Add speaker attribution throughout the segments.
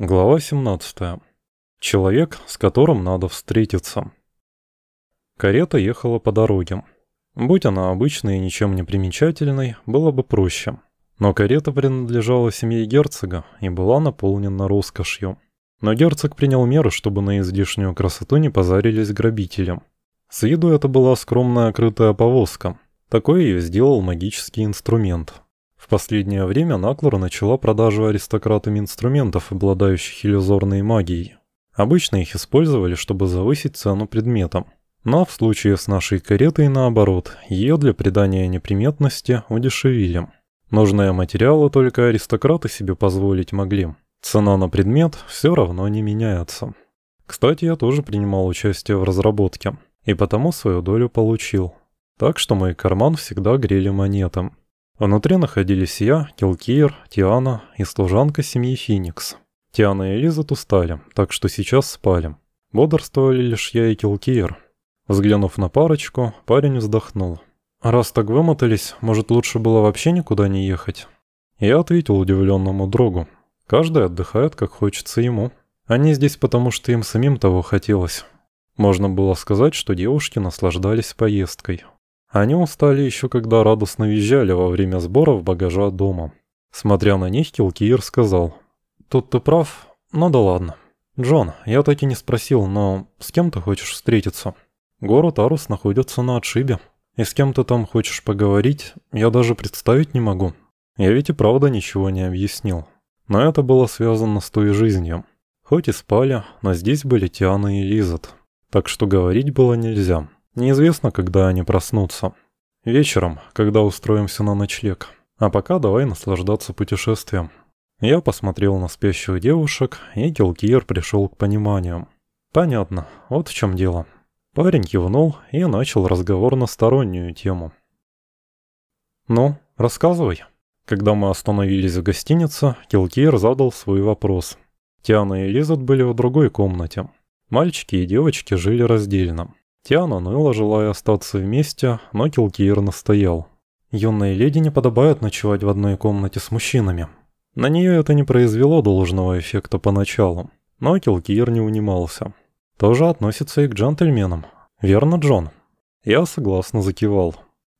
Speaker 1: Глава 17. Человек, с которым надо встретиться. Карета ехала по дороге. Будь она обычной и ничем не примечательной, было бы проще. Но карета принадлежала семье герцога и была наполнена роскошью. Но герцог принял меры, чтобы на излишнюю красоту не позарились грабители. С виду это была скромная крытая повозка. Такой ее сделал магический инструмент – в последнее время Наклор начала продажу аристократами инструментов, обладающих иллюзорной магией. Обычно их использовали, чтобы завысить цену предметам. Но в случае с нашей каретой наоборот, ее для придания неприметности удешевили. Нужные материалы только аристократы себе позволить могли. Цена на предмет все равно не меняется. Кстати, я тоже принимал участие в разработке, и потому свою долю получил. Так что мой карман всегда грели монетам. Внутри находились я, Килкиер, Тиана и служанка семьи Феникс. Тиана и Элизат устали, так что сейчас спали. Бодрствовали лишь я и Килкиер. Взглянув на парочку, парень вздохнул. «Раз так вымотались, может лучше было вообще никуда не ехать?» Я ответил удивленному другу. «Каждый отдыхает, как хочется ему. Они здесь потому, что им самим того хотелось». Можно было сказать, что девушки наслаждались поездкой. Они устали еще когда радостно визжали во время сборов багажа дома. Смотря на них, Килкиер сказал. «Тут ты прав, ну да ладно. Джон, я так и не спросил, но с кем ты хочешь встретиться? Город Арус находится на отшибе. И с кем ты там хочешь поговорить, я даже представить не могу. Я ведь и правда ничего не объяснил. Но это было связано с той жизнью. Хоть и спали, но здесь были Тиана и Лизат. Так что говорить было нельзя. Неизвестно, когда они проснутся. Вечером, когда устроимся на ночлег. А пока давай наслаждаться путешествием. Я посмотрел на спящих девушек, и Килкиер пришел к пониманию. Понятно, вот в чем дело. Парень кивнул и начал разговор на стороннюю тему. «Ну, рассказывай». Когда мы остановились в гостинице, Килкиер задал свой вопрос. Тиана и Лизат были в другой комнате. Мальчики и девочки жили раздельно. Тиана ныла, желая остаться вместе, но Килкиер настоял. Юной леди не подобает ночевать в одной комнате с мужчинами. На нее это не произвело должного эффекта поначалу, но Килкиер не унимался. Тоже относится и к джентльменам. Верно, Джон? Я согласно закивал.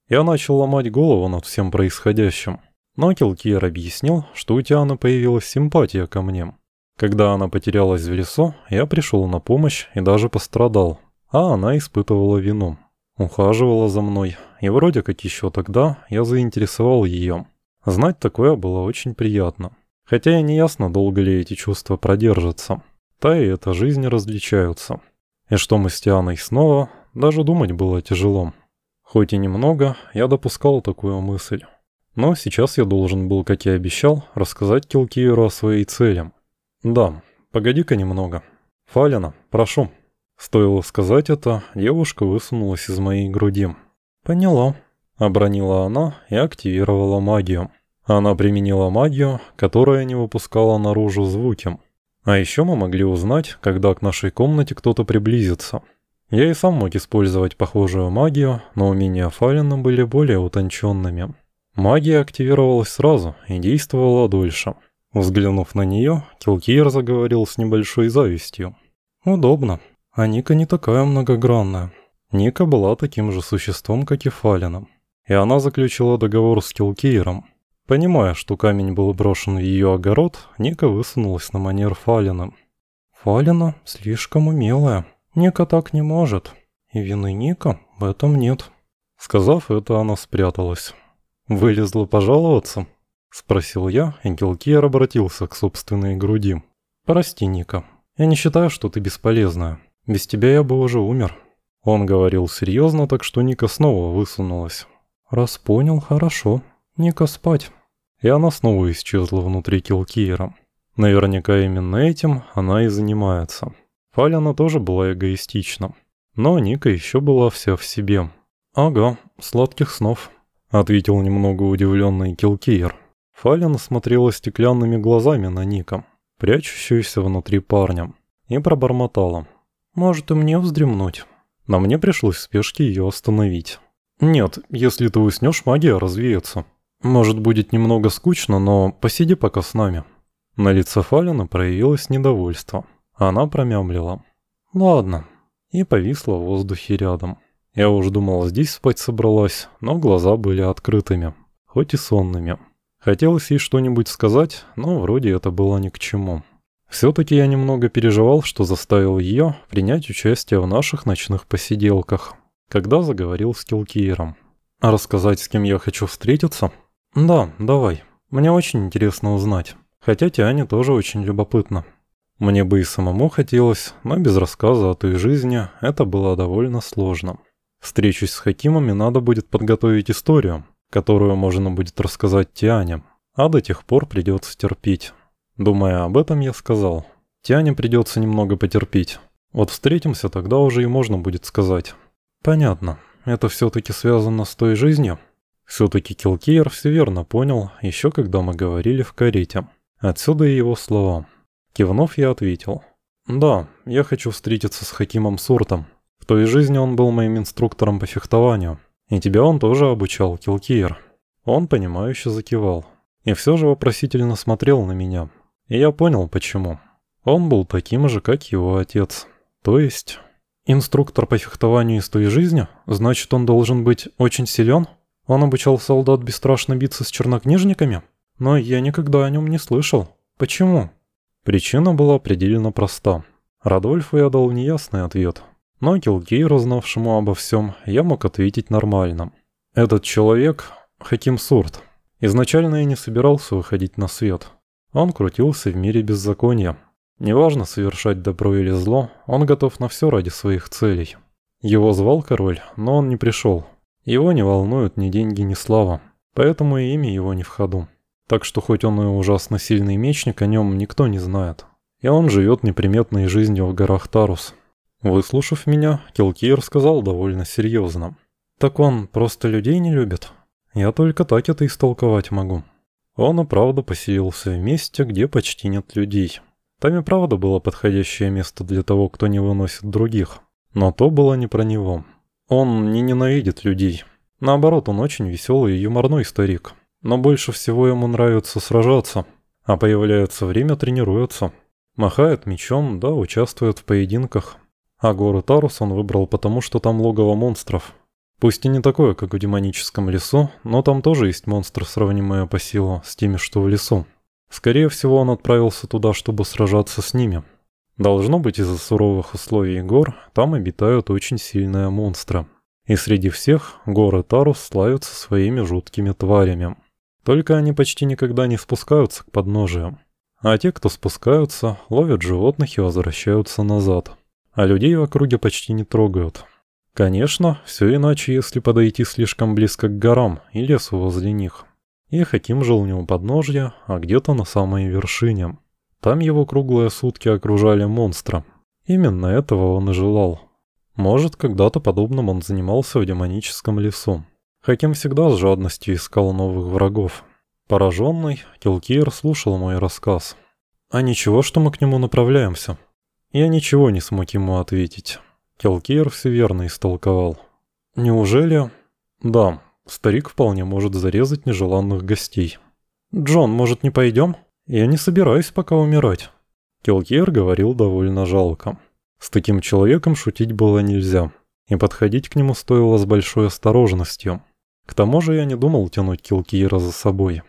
Speaker 1: Я начал ломать голову над всем происходящим. Но Килкиер объяснил, что у Тианы появилась симпатия ко мне. Когда она потерялась в лесу, я пришел на помощь и даже пострадал а она испытывала вину. Ухаживала за мной, и вроде как еще тогда я заинтересовал ее. Знать такое было очень приятно. Хотя и не ясно, долго ли эти чувства продержатся. Та и эта жизнь различаются. И что мы с Тианой снова, даже думать было тяжело. Хоть и немного, я допускал такую мысль. Но сейчас я должен был, как и обещал, рассказать Килкиеру о своей цели. Да, погоди-ка немного. Фалина, прошу. Стоило сказать это, девушка высунулась из моей груди. «Поняла», — обронила она и активировала магию. Она применила магию, которая не выпускала наружу звуки. А еще мы могли узнать, когда к нашей комнате кто-то приблизится. Я и сам мог использовать похожую магию, но умения Фалина были более утонченными. Магия активировалась сразу и действовала дольше. Взглянув на нее, Килкиер заговорил с небольшой завистью. «Удобно. А Ника не такая многогранная. Ника была таким же существом, как и Фалина. И она заключила договор с Килкиером. Понимая, что камень был брошен в ее огород, Ника высунулась на манер Фалина. «Фалина слишком умелая. Ника так не может. И вины Ника в этом нет». Сказав это, она спряталась. «Вылезла пожаловаться?» — спросил я, и Килкиер обратился к собственной груди. «Прости, Ника. Я не считаю, что ты бесполезная. Без тебя я бы уже умер». Он говорил серьезно, так что Ника снова высунулась. «Раз понял, хорошо. Ника, спать». И она снова исчезла внутри Килкиера. Наверняка именно этим она и занимается. Фаляна тоже была эгоистична. Но Ника еще была вся в себе. «Ага, сладких снов», — ответил немного удивленный Килкиер. Фаляна смотрела стеклянными глазами на Ника, прячущуюся внутри парня, и пробормотала. Может и мне вздремнуть. Но мне пришлось в спешке ее остановить. Нет, если ты уснешь, магия развеется. Может будет немного скучно, но посиди пока с нами. На лице Фалина проявилось недовольство. Она промямлила. «Ладно». И повисла в воздухе рядом. Я уж думал, здесь спать собралась, но глаза были открытыми, хоть и сонными. Хотелось ей что-нибудь сказать, но вроде это было ни к чему. Все-таки я немного переживал, что заставил ее принять участие в наших ночных посиделках, когда заговорил с Килкиером. Рассказать, с кем я хочу встретиться? Да, давай. Мне очень интересно узнать. Хотя Тиане тоже очень любопытно. Мне бы и самому хотелось, но без рассказа о той жизни это было довольно сложно. Встречусь с Хакимами, надо будет подготовить историю, которую можно будет рассказать Тиане, а до тех пор придется терпеть. Думая об этом, я сказал, Тиане придется немного потерпеть. Вот встретимся, тогда уже и можно будет сказать. Понятно, это все-таки связано с той жизнью? Все-таки Килкиер все верно понял, еще когда мы говорили в карете. Отсюда и его слова. Кивнув, я ответил. Да, я хочу встретиться с Хакимом Суртом. В той жизни он был моим инструктором по фехтованию. И тебя он тоже обучал, Килкиер. Он, понимающе закивал. И все же вопросительно смотрел на меня. И я понял, почему. Он был таким же, как его отец. То есть... Инструктор по фехтованию из той жизни? Значит, он должен быть очень силен? Он обучал солдат бесстрашно биться с чернокнижниками? Но я никогда о нем не слышал. Почему? Причина была определенно проста. Радольфу я дал неясный ответ. Но Килгейру, знавшему обо всем, я мог ответить нормально. Этот человек — Хаким Сурт. Изначально я не собирался выходить на свет. Он крутился в мире беззакония. Неважно, совершать добро или зло, он готов на все ради своих целей. Его звал король, но он не пришел. Его не волнуют ни деньги, ни слава. Поэтому и имя его не в ходу. Так что хоть он и ужасно сильный мечник, о нем никто не знает. И он живет неприметной жизнью в горах Тарус. Выслушав меня, Килкиер сказал довольно серьезно. «Так он просто людей не любит? Я только так это истолковать могу». Он и правда поселился в месте, где почти нет людей. Там и правда было подходящее место для того, кто не выносит других. Но то было не про него. Он не ненавидит людей. Наоборот, он очень веселый и юморной старик. Но больше всего ему нравится сражаться. А появляется время тренируется. Махает мечом, да, участвует в поединках. А гору Тарус он выбрал потому, что там логово монстров. Пусть и не такое, как в демоническом лесу, но там тоже есть монстры, сравнимые по силу с теми, что в лесу. Скорее всего, он отправился туда, чтобы сражаться с ними. Должно быть, из-за суровых условий гор там обитают очень сильные монстры. И среди всех горы Тарус славятся своими жуткими тварями. Только они почти никогда не спускаются к подножию. А те, кто спускаются, ловят животных и возвращаются назад а людей в округе почти не трогают. Конечно, все иначе, если подойти слишком близко к горам и лесу возле них. И Хаким жил не у подножья, а где-то на самой вершине. Там его круглые сутки окружали монстры. Именно этого он и желал. Может, когда-то подобным он занимался в демоническом лесу. Хаким всегда с жадностью искал новых врагов. Пораженный, Килкиер слушал мой рассказ. «А ничего, что мы к нему направляемся?» Я ничего не смог ему ответить. Келкер все верно истолковал. Неужели... Да, старик вполне может зарезать нежеланных гостей. «Джон, может, не пойдем? Я не собираюсь пока умирать». Келкер говорил довольно жалко. С таким человеком шутить было нельзя, и подходить к нему стоило с большой осторожностью. К тому же я не думал тянуть Килкиера за собой.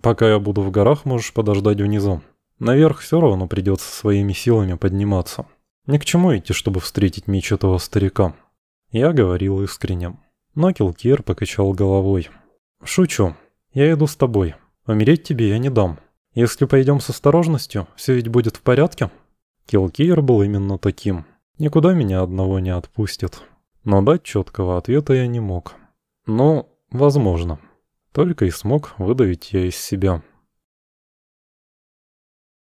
Speaker 1: «Пока я буду в горах, можешь подождать внизу. Наверх все равно придется своими силами подниматься. Ни к чему идти, чтобы встретить меч этого старика. Я говорил искренне. Но Килкер покачал головой. «Шучу. Я иду с тобой. Умереть тебе я не дам. Если пойдем с осторожностью, все ведь будет в порядке?» Килкер был именно таким. Никуда меня одного не отпустит. Но дать четкого ответа я не мог. Ну, возможно. Только и смог выдавить я из себя.